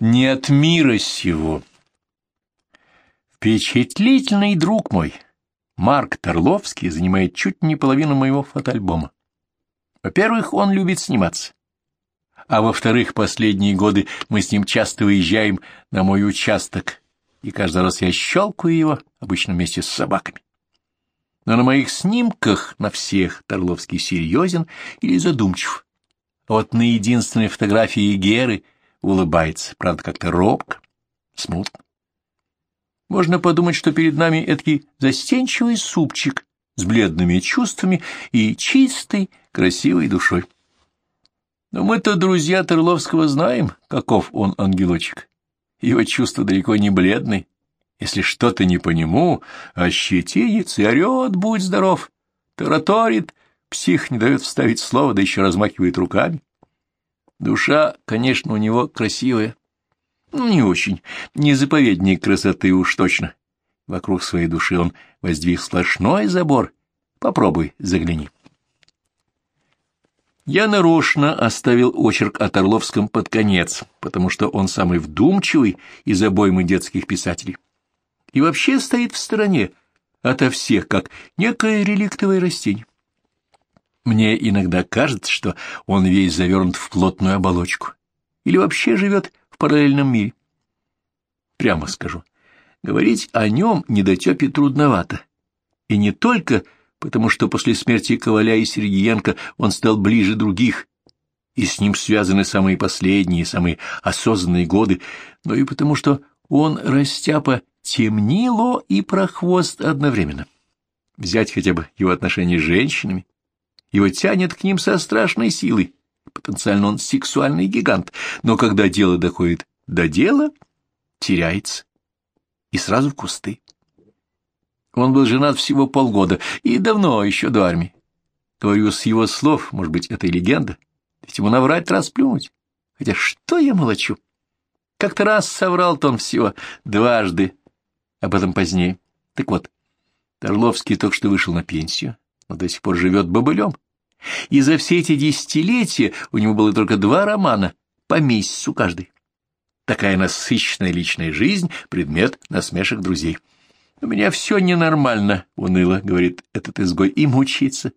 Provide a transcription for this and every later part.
не от мира сего. Впечатлительный друг мой, Марк Торловский, занимает чуть не половину моего фотоальбома. Во-первых, он любит сниматься. А во-вторых, последние годы мы с ним часто выезжаем на мой участок, и каждый раз я щелкаю его, обычно вместе с собаками. Но на моих снимках на всех Торловский серьезен или задумчив. Вот на единственной фотографии Геры улыбается, правда, как-то робко, смутно. Можно подумать, что перед нами эдакий застенчивый супчик с бледными чувствами и чистой, красивой душой. Но мы-то, друзья Терловского, знаем, каков он ангелочек. Его чувства далеко не бледны. Если что-то не по нему, ощетинится и орет, будь здоров, тараторит, псих не дает вставить слово, да еще размахивает руками. Душа, конечно, у него красивая. Ну, не очень, не заповедник красоты уж точно. Вокруг своей души он воздвиг сплошной забор. Попробуй, загляни. Я нарочно оставил очерк о Торловском под конец, потому что он самый вдумчивый из обоймы детских писателей. И вообще стоит в стороне ото всех, как некое реликтовое растение. Мне иногда кажется, что он весь завернут в плотную оболочку или вообще живет в параллельном мире. Прямо скажу, говорить о нем недотепе трудновато. И не только потому что после смерти Коваля и Сергеенко он стал ближе других, и с ним связаны самые последние, самые осознанные годы, но и потому что он, растяпа, темнило и прохвост одновременно. Взять хотя бы его отношения с женщинами, его тянет к ним со страшной силой. Потенциально он сексуальный гигант, но когда дело доходит до дела, теряется и сразу в кусты. Он был женат всего полгода, и давно, еще до армии. Говорю с его слов, может быть, это и легенда, ведь ему наврать расплюнуть. Хотя что я молчу? Как-то раз соврал-то он всего дважды, об этом позднее. Так вот, Торловский только что вышел на пенсию, но до сих пор живет бобылем. И за все эти десятилетия у него было только два романа, по месяцу каждый. Такая насыщенная личная жизнь — предмет насмешек друзей. — У меня все ненормально, — уныло, — говорит этот изгой, — и мучится.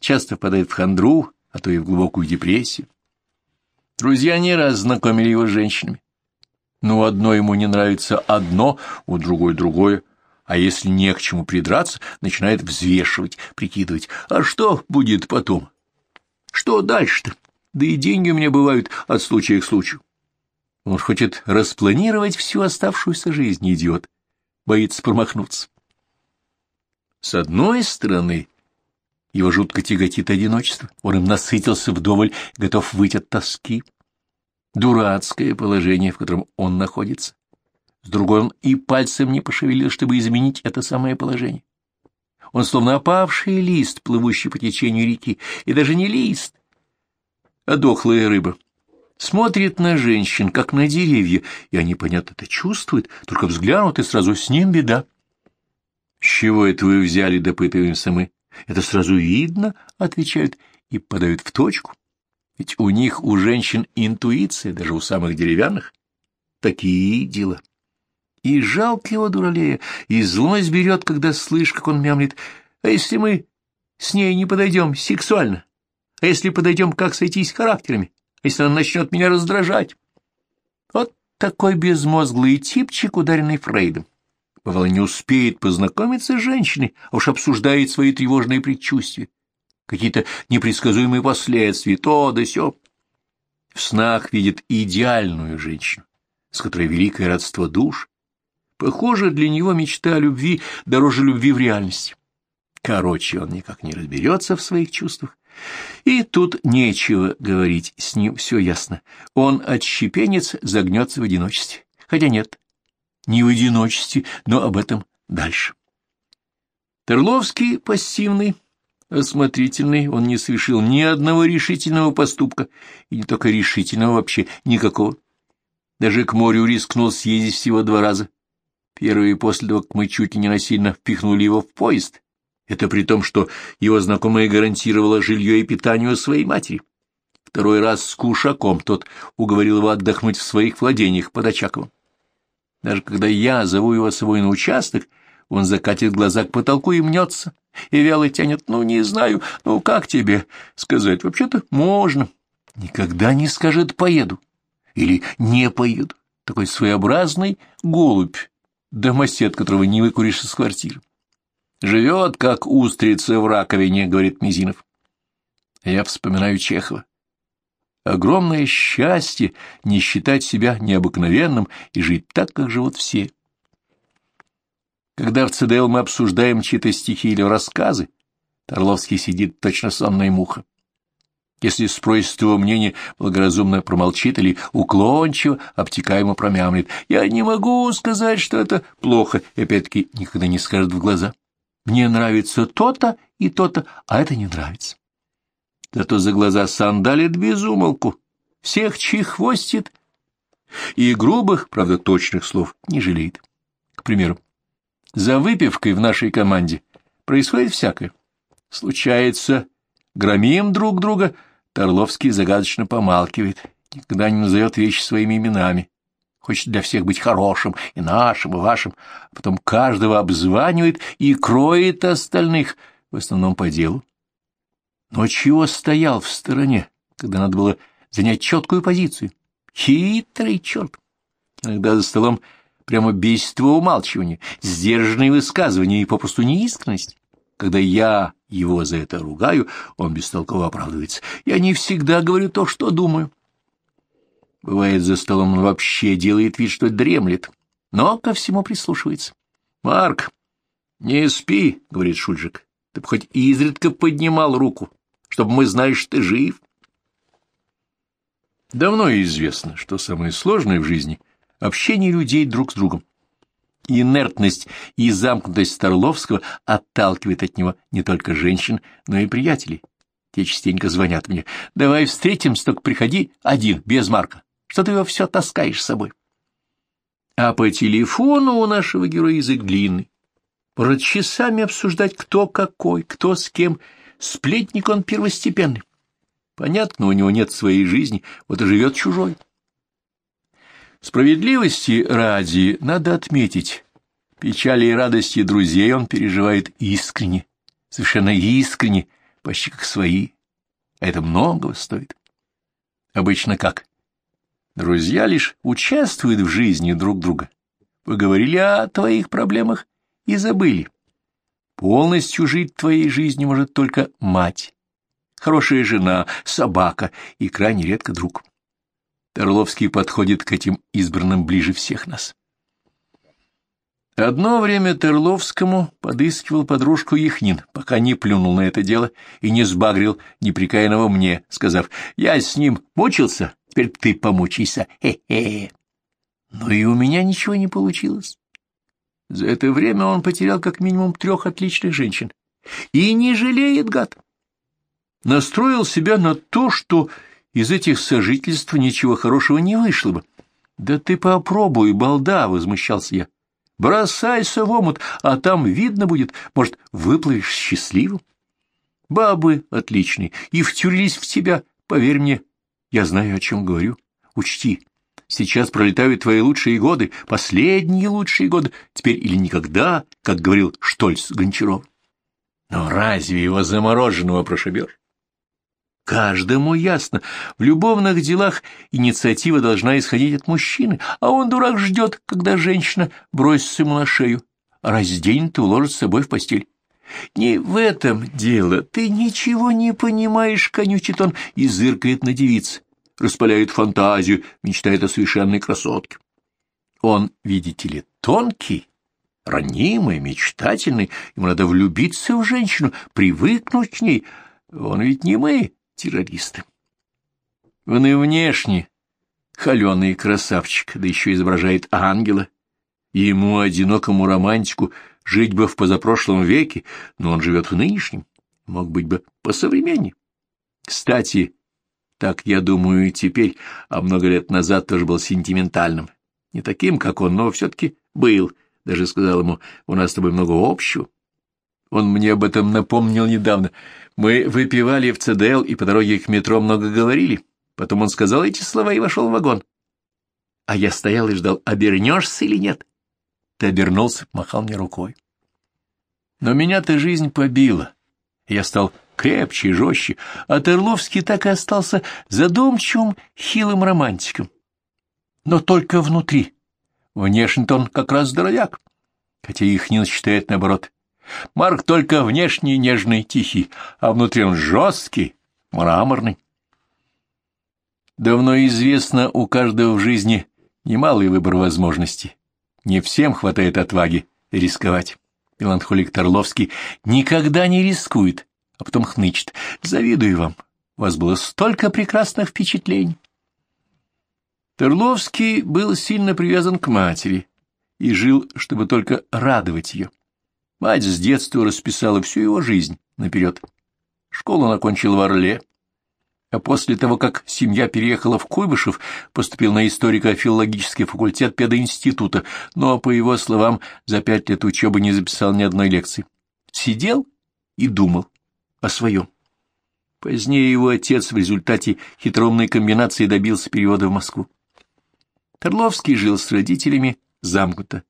Часто впадает в хандру, а то и в глубокую депрессию. Друзья не раз знакомили его с женщинами. Но у одной ему не нравится одно, у другой другое. А если не к чему придраться, начинает взвешивать, прикидывать. А что будет потом? Что дальше-то? Да и деньги у меня бывают от случая к случаю. Он хочет распланировать всю оставшуюся жизнь, идиот боится промахнуться. С одной стороны, его жутко тяготит одиночество, он им насытился вдоволь, готов выйти от тоски. Дурацкое положение, в котором он находится. С другой, он и пальцем не пошевелил, чтобы изменить это самое положение. Он словно опавший лист, плывущий по течению реки, и даже не лист, а дохлая рыба смотрит на женщин, как на деревья, и они, понятно, это чувствуют, только взглянут, и сразу с ним беда. — С чего это вы взяли, — допытываемся мы. — Это сразу видно, — отвечают, и подают в точку. Ведь у них, у женщин, интуиция, даже у самых деревянных. Такие дела. И жалко его, дуралея, и злость берет, когда слышишь, как он мямлит. А если мы с ней не подойдем сексуально? А если подойдем, как сойтись характерами? если она начнет меня раздражать. Вот такой безмозглый типчик, ударенный Фрейдом. Бывало, не успеет познакомиться с женщиной, а уж обсуждает свои тревожные предчувствия, какие-то непредсказуемые последствия, то да сё. В снах видит идеальную женщину, с которой великое родство душ. Похоже, для него мечта о любви дороже любви в реальности. Короче, он никак не разберется в своих чувствах, и тут нечего говорить, с ним все ясно. Он отщепенец загнется в одиночестве. Хотя нет, не в одиночестве, но об этом дальше. Терловский пассивный, осмотрительный, он не совершил ни одного решительного поступка, и не только решительного вообще, никакого. Даже к морю рискнул съездить всего два раза. Первый после того, как мы чуть ли не насильно впихнули его в поезд, это при том, что его знакомая гарантировала жилье и питание своей матери. Второй раз с Кушаком тот уговорил его отдохнуть в своих владениях под Очаковым. Даже когда я зову его с собой на участок, он закатит глаза к потолку и мнется, и вяло тянет, ну, не знаю, ну, как тебе сказать, вообще-то можно. Никогда не скажет «поеду» или «не поеду». Такой своеобразный голубь, домосед, которого не выкуришь из квартиры. «Живет, как устрица в раковине», — говорит Мизинов. Я вспоминаю Чехова. Огромное счастье не считать себя необыкновенным и жить так, как живут все. Когда в ЦДЛ мы обсуждаем чьи-то стихи или рассказы, Торловский сидит точно сонная муха. Если спросит его мнение, благоразумно промолчит или уклончиво, обтекаемо промямлит. Я не могу сказать, что это плохо, и опять-таки никогда не скажет в глаза. Мне нравится то-то и то-то, а это не нравится. Зато за глаза сандалит безумолку, всех хвостит и грубых, правда точных слов не жалеет. К примеру, за выпивкой в нашей команде происходит всякое. Случается, громим друг друга, Торловский загадочно помалкивает, никогда не назовет вещи своими именами. Хочет для всех быть хорошим, и нашим, и вашим, а потом каждого обзванивает и кроет остальных, в основном по делу. Но чего стоял в стороне, когда надо было занять четкую позицию? Хитрый черт! Иногда за столом прямо бесит его умалчивание, сдержанные высказывания и попросту неискренность. Когда я его за это ругаю, он бестолково оправдывается. Я не всегда говорю то, что думаю. Бывает, за столом он вообще делает вид, что дремлет, но ко всему прислушивается. — Марк, не спи, — говорит Шульжик. — Ты бы хоть изредка поднимал руку, чтобы мы знали, что ты жив. Давно известно, что самое сложное в жизни — общение людей друг с другом. Инертность и замкнутость Старловского отталкивает от него не только женщин, но и приятелей. Те частенько звонят мне. «Давай встретимся, только приходи один, без Марка. Что ты его все таскаешь с собой?» А по телефону у нашего героя язык длинный. Может часами обсуждать, кто какой, кто с кем. Сплетник он первостепенный. Понятно, у него нет своей жизни, вот и живет чужой. Справедливости ради надо отметить, печали и радости друзей он переживает искренне, совершенно искренне, почти как свои. Это многого стоит. Обычно как? Друзья лишь участвуют в жизни друг друга. Поговорили о твоих проблемах и забыли. Полностью жить твоей жизнью может только мать, хорошая жена, собака и крайне редко друг. Орловский подходит к этим избранным ближе всех нас. Одно время Терловскому подыскивал подружку Яхнин, пока не плюнул на это дело и не сбагрил неприкаянного мне, сказав, «Я с ним мучился, теперь ты помучайся, хе-хе». Но и у меня ничего не получилось. За это время он потерял как минимум трех отличных женщин. И не жалеет, гад. Настроил себя на то, что из этих сожительств ничего хорошего не вышло бы. Да ты попробуй, балда, — возмущался я. Бросайся в омут, а там видно будет, может, выплывешь счастливым. Бабы отличные и втюрились в тебя, поверь мне. Я знаю, о чем говорю. Учти, сейчас пролетают твои лучшие годы, последние лучшие годы, теперь или никогда, как говорил Штольц Гончаров. Но разве его замороженного прошибешь? Каждому ясно, в любовных делах инициатива должна исходить от мужчины, а он, дурак, ждет, когда женщина бросится ему на шею, разденет и уложит с собой в постель. Не в этом дело, ты ничего не понимаешь, конючит он и зыркает на девиц, распаляет фантазию, мечтает о совершенной красотке. Он, видите ли, тонкий, ранимый, мечтательный, ему надо влюбиться в женщину, привыкнуть к ней. Он ведь не мы, террористы. Он и внешне холеный красавчик, да еще изображает ангела. Ему, одинокому романтику, жить бы в позапрошлом веке, но он живет в нынешнем, мог быть бы посовременнее. Кстати, так я думаю и теперь, а много лет назад тоже был сентиментальным. Не таким, как он, но все-таки был. Даже сказал ему, у нас с тобой много общего. Он мне об этом напомнил недавно. Мы выпивали в ЦДЛ и по дороге к метро много говорили. Потом он сказал эти слова и вошел в вагон. А я стоял и ждал, обернешься или нет. Ты обернулся, махал мне рукой. Но меня-то жизнь побила. Я стал крепче и жестче, а Терловский так и остался задумчивым, хилым романтиком. Но только внутри. Внешне-то он как раз здоровяк, хотя их не считает наоборот. Марк только внешне нежный, тихий, а внутри он жесткий, мраморный. Давно известно, у каждого в жизни немалый выбор возможностей. Не всем хватает отваги рисковать. Меланхолик Торловский никогда не рискует, а потом хнычет. Завидую вам. У вас было столько прекрасных впечатлений. Торловский был сильно привязан к матери и жил, чтобы только радовать ее. Мать с детства расписала всю его жизнь наперед. Школу он окончил в Орле, а после того, как семья переехала в Куйбышев, поступил на историко-филологический факультет пединститута, но, по его словам, за пять лет учебы не записал ни одной лекции. Сидел и думал о своем. Позднее его отец в результате хитроумной комбинации добился перевода в Москву. Карловский жил с родителями замкнуто,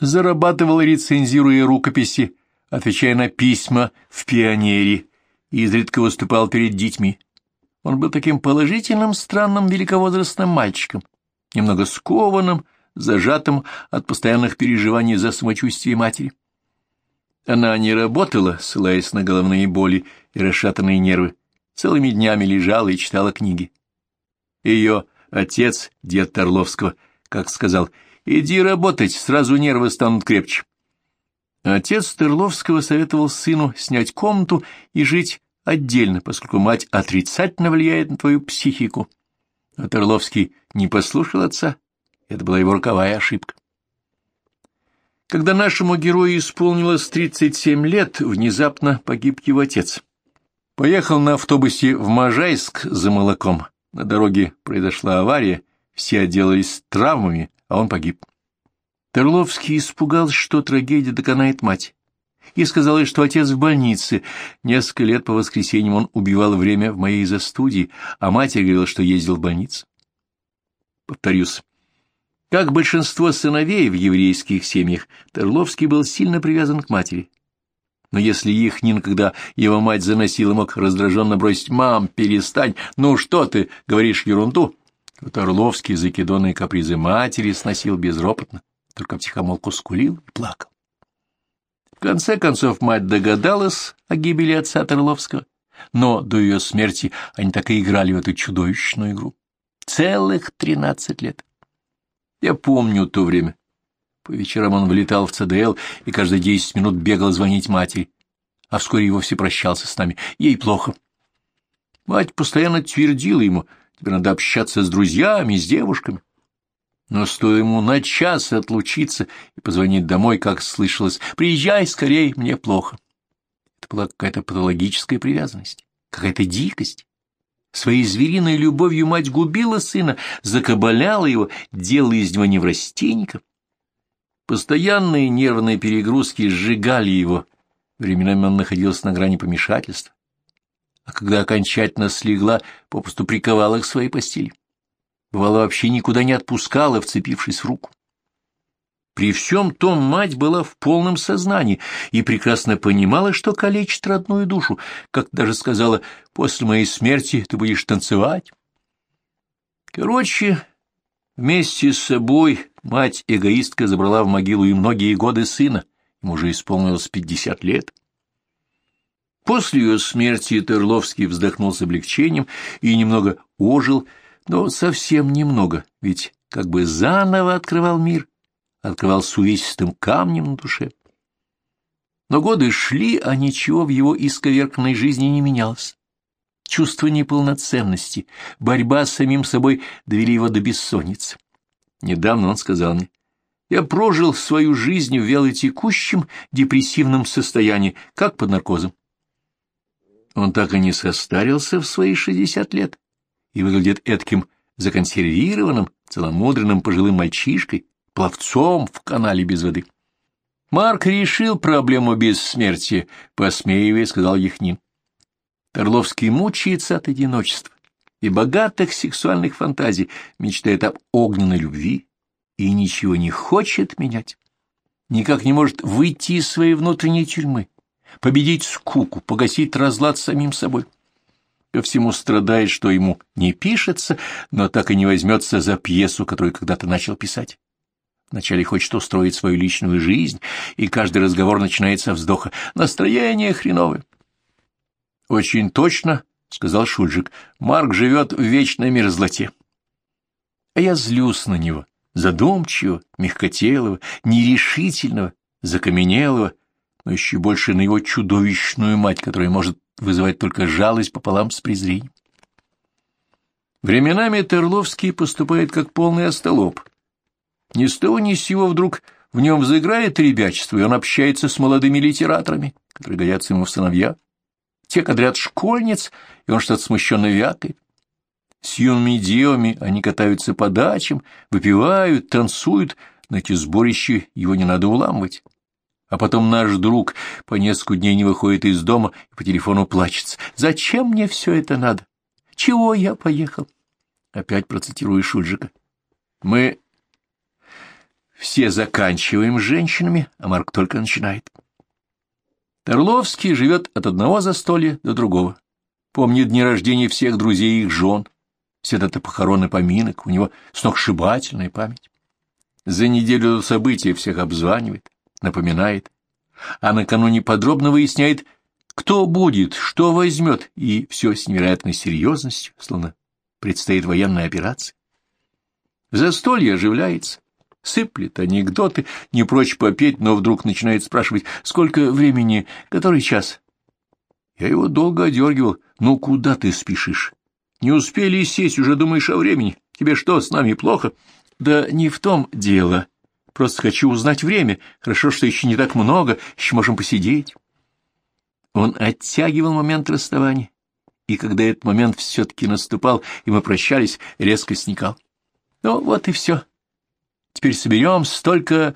зарабатывал, рецензируя рукописи, отвечая на письма в пионере, и изредка выступал перед детьми. Он был таким положительным, странным, великовозрастным мальчиком, немного скованным, зажатым от постоянных переживаний за самочувствие матери. Она не работала, ссылаясь на головные боли и расшатанные нервы, целыми днями лежала и читала книги. Ее отец, дед Торловского, как сказал, Иди работать, сразу нервы станут крепче. Отец Терловского советовал сыну снять комнату и жить отдельно, поскольку мать отрицательно влияет на твою психику. А Терловский не послушал отца. Это была его роковая ошибка. Когда нашему герою исполнилось 37 лет, внезапно погиб его отец. Поехал на автобусе в Можайск за молоком. На дороге произошла авария, все отделались травмами, а он погиб. Терловский испугался, что трагедия доконает мать, и сказал ей, что отец в больнице. Несколько лет по воскресеньям он убивал время в моей застудии, а мать говорила, что ездил в больницу. Повторюсь, как большинство сыновей в еврейских семьях, Терловский был сильно привязан к матери. Но если Ихнин, когда его мать заносила, мог раздраженно бросить «Мам, перестань! Ну что ты, говоришь ерунду?» Вот Орловский закидонные капризы матери сносил безропотно, только втихомолку скулил и плакал. В конце концов мать догадалась о гибели отца Орловского, но до ее смерти они так и играли в эту чудовищную игру. Целых тринадцать лет. Я помню то время. По вечерам он влетал в ЦДЛ и каждые десять минут бегал звонить матери, а вскоре и вовсе прощался с нами. Ей плохо. Мать постоянно твердила ему — Тебе надо общаться с друзьями, с девушками. Но стоило ему на час отлучиться и позвонить домой, как слышалось, «Приезжай скорей, мне плохо». Это была какая-то патологическая привязанность, какая-то дикость. Своей звериной любовью мать губила сына, закабаляла его, делала из него неврастенника. Постоянные нервные перегрузки сжигали его. Временами он находился на грани помешательства а когда окончательно слегла, попросту приковала к своей постели. Бывало, вообще никуда не отпускала, вцепившись в руку. При всем том мать была в полном сознании и прекрасно понимала, что калечит родную душу, как даже сказала, после моей смерти ты будешь танцевать. Короче, вместе с собой мать-эгоистка забрала в могилу и многие годы сына, ему уже исполнилось пятьдесят лет. После ее смерти Терловский вздохнул с облегчением и немного ожил, но совсем немного, ведь как бы заново открывал мир, открывал с увесистым камнем на душе. Но годы шли, а ничего в его исковерканной жизни не менялось. Чувство неполноценности, борьба с самим собой довели его до бессонницы. Недавно он сказал мне, «Я прожил свою жизнь в вялотекущем депрессивном состоянии, как под наркозом. Он так и не состарился в свои шестьдесят лет и выглядит этким законсервированным, целомудренным пожилым мальчишкой, пловцом в канале без воды. Марк решил проблему бессмертия, посмеивая, сказал Яхнин. Торловский мучается от одиночества и богатых сексуальных фантазий, мечтает об огненной любви и ничего не хочет менять. Никак не может выйти из своей внутренней тюрьмы, победить скуку, погасить разлад самим собой. Ко всему страдает, что ему не пишется, но так и не возьмется за пьесу, которую когда-то начал писать. Вначале хочет устроить свою личную жизнь, и каждый разговор начинается вздоха. Настроение хреновое. Очень точно, — сказал Шульжик, — Марк живет в вечной мерзлоте. А я злюсь на него, задумчивого, мягкотелого, нерешительного, закаменелого, но еще больше на его чудовищную мать, которая может вызывать только жалость пополам с презрением. Временами Терловский поступает как полный остолоп. Ни с того ни с сего вдруг в нем взыграет ребячество, и он общается с молодыми литераторами, которые годятся ему в сыновья те кадрят школьниц, и он что-то смущенно вякает. С юными девами они катаются по дачам, выпивают, танцуют, но эти сборища его не надо уламывать. А потом наш друг по несколько дней не выходит из дома и по телефону плачется. «Зачем мне все это надо? Чего я поехал?» Опять процитирую Шульжика. «Мы все заканчиваем женщинами, а Марк только начинает». Орловский живет от одного застолья до другого. Помнит дни рождения всех друзей и их жен. Все это похороны поминок, у него сногсшибательная память. За неделю до события всех обзванивает, напоминает, а накануне подробно выясняет, кто будет, что возьмет, и все с невероятной серьезностью, словно предстоит военная операция. Застолье оживляется, сыплет анекдоты, не прочь попеть, но вдруг начинает спрашивать, сколько времени, который час. Я его долго одергивал. Ну, куда ты спешишь? Не успели сесть, уже думаешь о времени. Тебе что, с нами плохо? Да не в том дело. Просто хочу узнать время. Хорошо, что еще не так много, еще можем посидеть. Он оттягивал момент расставания, и когда этот момент все-таки наступал, и мы прощались, резко сникал. Ну, вот и все. Теперь соберем столько...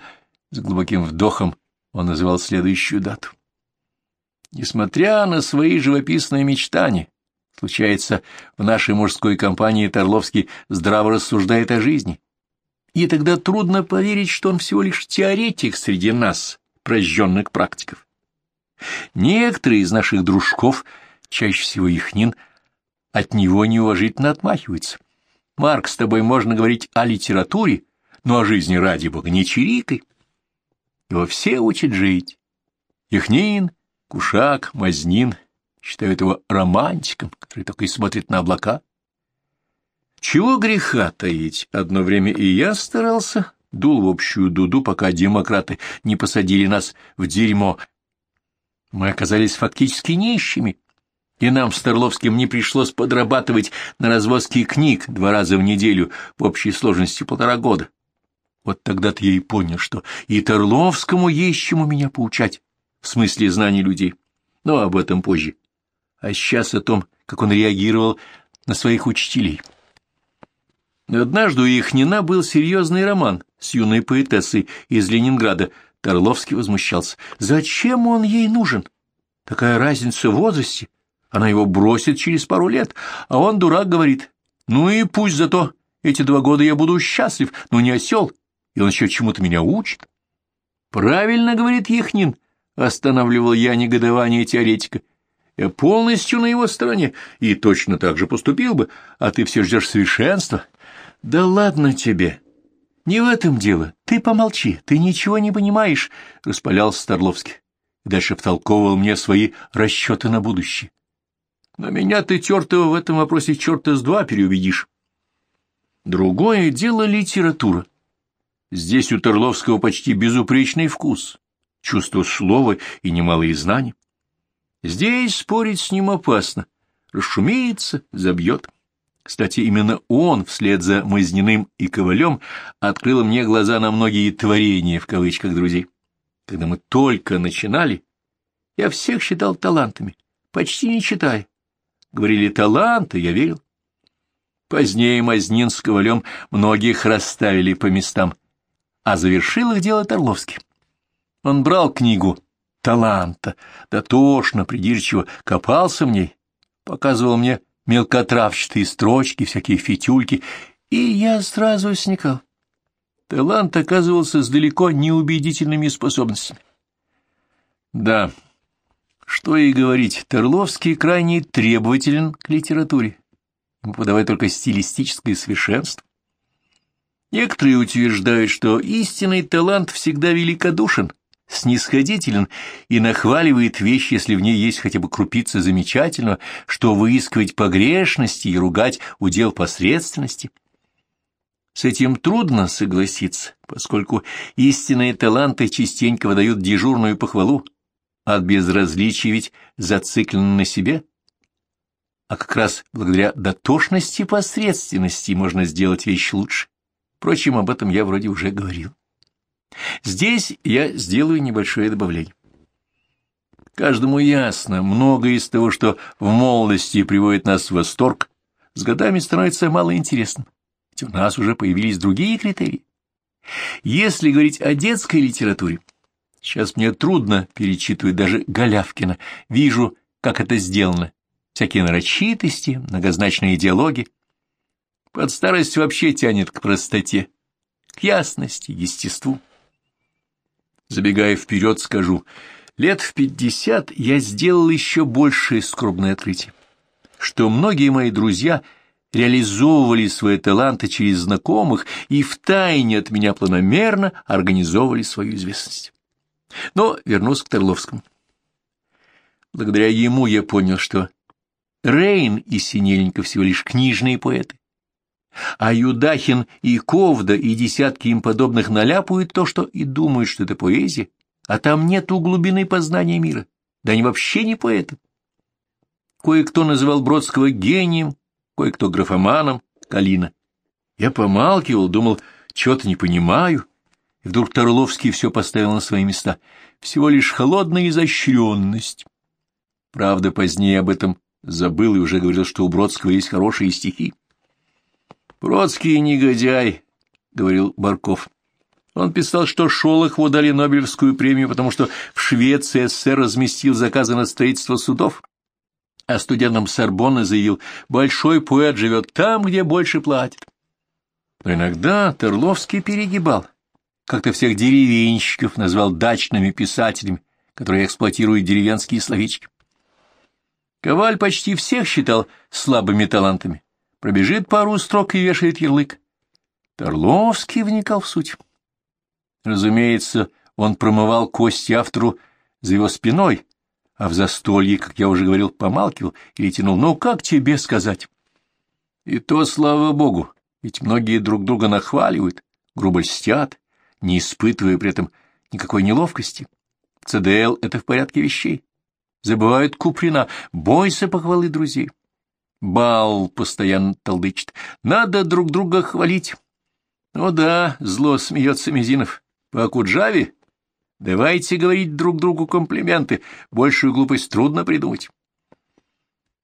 С глубоким вдохом он называл следующую дату. Несмотря на свои живописные мечтания, случается, в нашей мужской компании Торловский здраво рассуждает о жизни. И тогда трудно поверить, что он всего лишь теоретик среди нас, прожженных практиков. Некоторые из наших дружков, чаще всего Ихнин, от него неуважительно отмахиваются. Марк, с тобой можно говорить о литературе, но о жизни ради бога не чирикай. Его все учат жить. Ихнин, Кушак, Мазнин считают его романтиком, который только и смотрит на облака. Чего греха таить? Одно время и я старался, дул в общую дуду, пока демократы не посадили нас в дерьмо. Мы оказались фактически нищими, и нам с Торловским не пришлось подрабатывать на развозке книг два раза в неделю в общей сложности полтора года. Вот тогда-то я и понял, что и Торловскому есть чему меня поучать, в смысле знаний людей. Но об этом позже. А сейчас о том, как он реагировал на своих учителей. Однажды у Ихнина был серьезный роман с юной поэтессой из Ленинграда. Торловский возмущался. Зачем он ей нужен? Такая разница в возрасте. Она его бросит через пару лет, а он, дурак, говорит. Ну и пусть зато эти два года я буду счастлив, но не осел, и он еще чему-то меня учит. Правильно, говорит Яхнин, останавливал я негодование теоретика. Я полностью на его стороне и точно так же поступил бы, а ты все ждешь совершенства. Да ладно тебе. Не в этом дело. Ты помолчи, ты ничего не понимаешь, — распалялся Старловский. Дальше втолковывал мне свои расчеты на будущее. Но меня ты, тертого, в этом вопросе черта с два переубедишь. Другое дело литература. Здесь у Терловского почти безупречный вкус, чувство слова и немалые знания. Здесь спорить с ним опасно, расшумеется, забьет. Кстати, именно он, вслед за Мазниным и Ковалем, открыл мне глаза на многие творения, в кавычках, друзей. Когда мы только начинали, я всех считал талантами, почти не читая. Говорили таланты, я верил. Позднее Мазнин с Ковалем многих расставили по местам, а завершил их дело Торловский. Он брал книгу таланта, дотошно, придирчиво копался в ней, показывал мне мелкотравчатые строчки, всякие фитюльки, и я сразу сникал. Талант оказывался с далеко неубедительными способностями. Да, что и говорить, Терловский крайне требователен к литературе. Ему подавай только стилистическое совершенство. Некоторые утверждают, что истинный талант всегда великодушен, снисходителен и нахваливает вещь, если в ней есть хотя бы крупица замечательного, что выискивать погрешности и ругать удел посредственности. С этим трудно согласиться, поскольку истинные таланты частенько выдают дежурную похвалу, а от безразличия ведь зациклены на себе. А как раз благодаря дотошности и посредственности можно сделать вещь лучше. Впрочем, об этом я вроде уже говорил. Здесь я сделаю небольшое добавление. Каждому ясно, многое из того, что в молодости приводит нас в восторг, с годами становится малоинтересным, ведь у нас уже появились другие критерии. Если говорить о детской литературе, сейчас мне трудно перечитывать даже Голявкина, вижу, как это сделано, всякие нарочитости, многозначные диалоги, под старость вообще тянет к простоте, к ясности, естеству. Забегая вперед, скажу, лет в пятьдесят я сделал еще большее скромное открытие, что многие мои друзья реализовывали свои таланты через знакомых и втайне от меня планомерно организовывали свою известность. Но вернусь к Терловскому. Благодаря ему я понял, что Рейн и Синельников всего лишь книжные поэты, а Юдахин и Ковда и десятки им подобных наляпают то, что и думают, что это поэзия, а там нету глубины познания мира, да они вообще не поэты. Кое-кто называл Бродского гением, кое-кто графоманом, Калина. Я помалкивал, думал, чего-то не понимаю, и вдруг Торловский все поставил на свои места. Всего лишь холодная изощренность. Правда, позднее об этом забыл и уже говорил, что у Бродского есть хорошие стихи. «Бродский негодяй», — говорил Барков. Он писал, что Шолохову дали Нобелевскую премию, потому что в Швеции СССР разместил заказы на строительство судов, а студентам Сорбонны заявил, большой поэт живет там, где больше платят. Но иногда Терловский перегибал. Как-то всех деревенщиков назвал дачными писателями, которые эксплуатируют деревенские словечки. Коваль почти всех считал слабыми талантами пробежит пару строк и вешает ярлык. Торловский вникал в суть. Разумеется, он промывал кости автору за его спиной, а в застолье, как я уже говорил, помалкивал или тянул «ну как тебе сказать?» И то, слава богу, ведь многие друг друга нахваливают, грубо льстят, не испытывая при этом никакой неловкости. ЦДЛ это в порядке вещей. Забывают Куприна, бойся похвалы друзей. Бал постоянно толдычит. Надо друг друга хвалить. О да, зло смеется Мизинов. По Акуджаве? Давайте говорить друг другу комплименты. Большую глупость трудно придумать.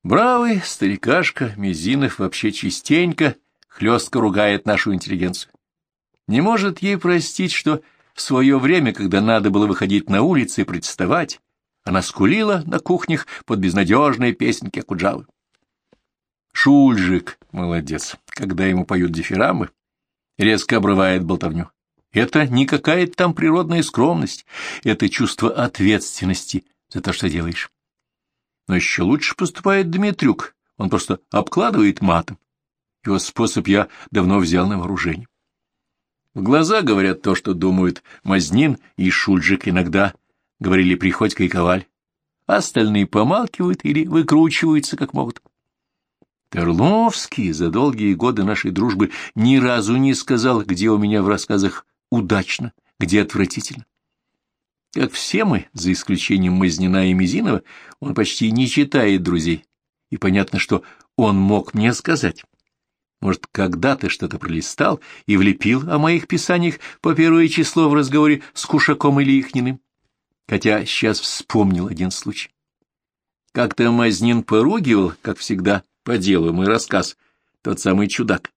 Бравый старикашка Мизинов вообще частенько хлестко ругает нашу интеллигенцию. Не может ей простить, что в свое время, когда надо было выходить на улицы и представать, она скулила на кухнях под безнадежные песенки Акуджавы. Шульжик, молодец, когда ему поют дифирамбы, резко обрывает болтовню. Это не какая-то там природная скромность, это чувство ответственности за то, что делаешь. Но еще лучше поступает Дмитрюк, он просто обкладывает матом. Его способ я давно взял на вооружение. В глаза говорят то, что думают Мазнин и Шульжик иногда, говорили Приходько и Коваль. Остальные помалкивают или выкручиваются, как могут. Терловский за долгие годы нашей дружбы ни разу не сказал, где у меня в рассказах удачно, где отвратительно. Как все мы, за исключением Мазнина и Мизинова, он почти не читает друзей, и понятно, что он мог мне сказать. Может, когда-то что-то пролистал и влепил о моих писаниях по первое число в разговоре с Кушаком или Ихниным? Хотя сейчас вспомнил один случай. Как-то Мазнин поругивал, как всегда, по делу мой рассказ, тот самый чудак.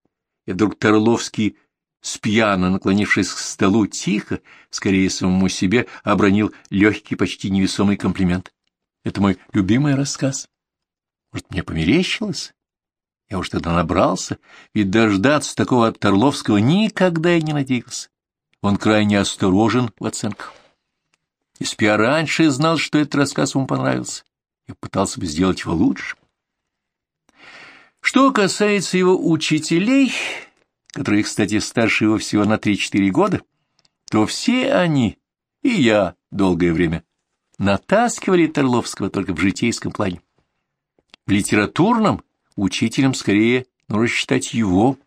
И вдруг Терловский спьяно наклонившись к столу, тихо, скорее самому себе, обронил легкий, почти невесомый комплимент. Это мой любимый рассказ. Может, мне померещилось? Я уж тогда набрался, ведь дождаться такого от Торловского никогда и не надеялся. Он крайне осторожен в оценках. Если бы раньше знал, что этот рассказ ему понравился, я пытался бы сделать его лучше. Что касается его учителей, которые, кстати, старше его всего на 3-4 года, то все они, и я долгое время, натаскивали Торловского только в житейском плане. В литературном учителем скорее нужно считать его.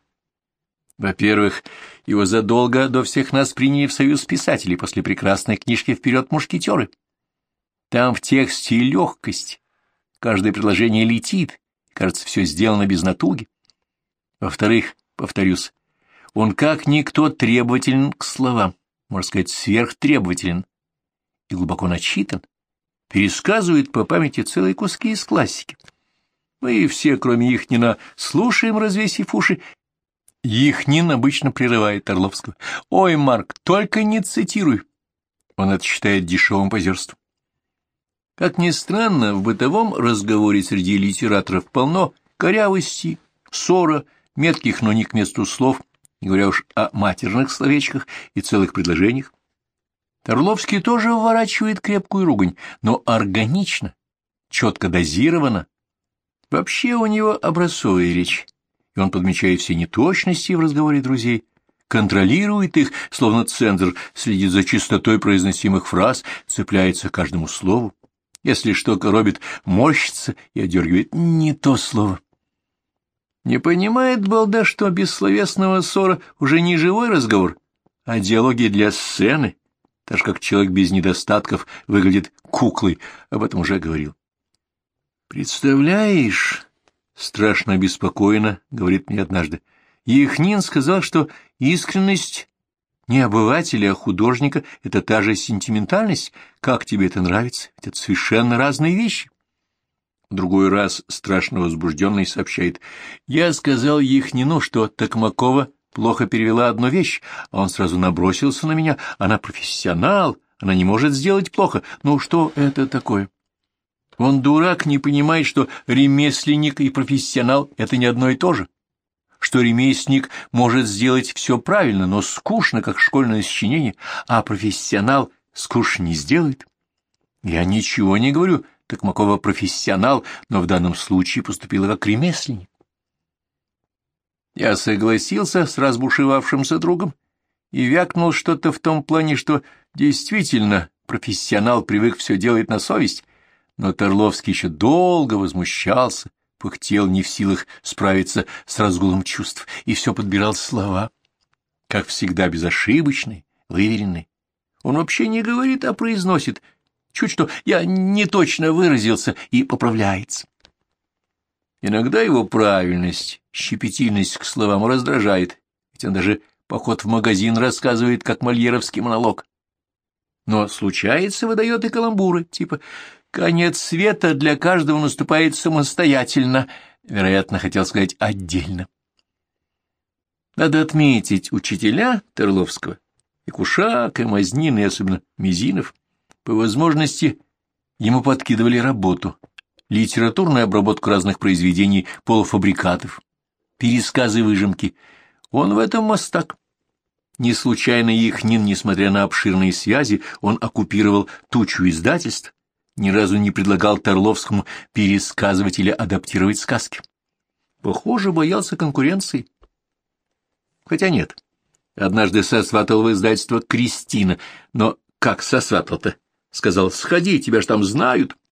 Во-первых, его задолго до всех нас приняли в союз писателей после прекрасной книжки «Вперед, мушкетеры». Там в тексте легкость, каждое предложение летит, кажется, все сделано без натуги. Во-вторых, повторюсь, он как никто требователен к словам, можно сказать, сверхтребователен и глубоко начитан, пересказывает по памяти целые куски из классики. Мы все, кроме Ихнина, слушаем, развесив уши. Ихнин обычно прерывает Орловского. «Ой, Марк, только не цитируй!» Он это считает дешевым позерством. Как ни странно, в бытовом разговоре среди литераторов полно корявости, ссора, метких, но не к месту слов, не говоря уж о матерных словечках и целых предложениях. Торловский тоже вворачивает крепкую ругань, но органично, четко дозировано. Вообще у него образцовая речь, и он подмечает все неточности в разговоре друзей, контролирует их, словно цензор следит за чистотой произносимых фраз, цепляется к каждому слову. Если что коробит, морщится и одергивает не то слово. Не понимает балда, что без словесного ссора уже не живой разговор, а диалоги для сцены, так же как человек без недостатков выглядит куклой, об этом уже говорил. «Представляешь...» — страшно обеспокоенно, — говорит мне однажды. Яхнин сказал, что искренность не обывателя, а художника — это та же сентиментальность. Как тебе это нравится? Ведь это совершенно разные вещи. В другой раз страшно возбужденный сообщает. Я сказал Яхнину, что Токмакова плохо перевела одну вещь, а он сразу набросился на меня. Она профессионал, она не может сделать плохо. Ну что это такое? Он дурак, не понимает, что ремесленник и профессионал — это не одно и то же. Что ремесленник может сделать все правильно, но скучно, как школьное сочинение, а профессионал скучно не сделает. Я ничего не говорю, Токмакова профессионал, но в данном случае поступила как ремесленник. Я согласился с разбушевавшимся другом и вякнул что-то в том плане, что действительно профессионал привык все делать на совесть, но Торловский еще долго возмущался, пыхтел не в силах справиться с разгулом чувств и все подбирал слова, как всегда безошибочные, выверенные. Он вообще не говорит, а произносит, чуть что я не точно выразился и поправляется. Иногда его правильность, щепетильность к словам раздражает, ведь он даже поход в магазин рассказывает, как мольеровский монолог. Но случается, выдает и каламбуры, типа «конец света для каждого наступает самостоятельно», вероятно, хотел сказать «отдельно». Надо отметить учителя Терловского, и Кушак, и Мазнин, и особенно Мизинов, по возможности ему подкидывали работу, литературную обработку разных произведений полуфабрикатов, пересказы выжимки. Он в этом мастак. Не случайно Ихнин, несмотря на обширные связи, он оккупировал тучу издательств, ни разу не предлагал Торловскому пересказывать или адаптировать сказки. Похоже, боялся конкуренции. Хотя нет. Однажды сосватал в издательство Кристина, но как сосватал-то? Сказал, сходи, тебя ж там знают.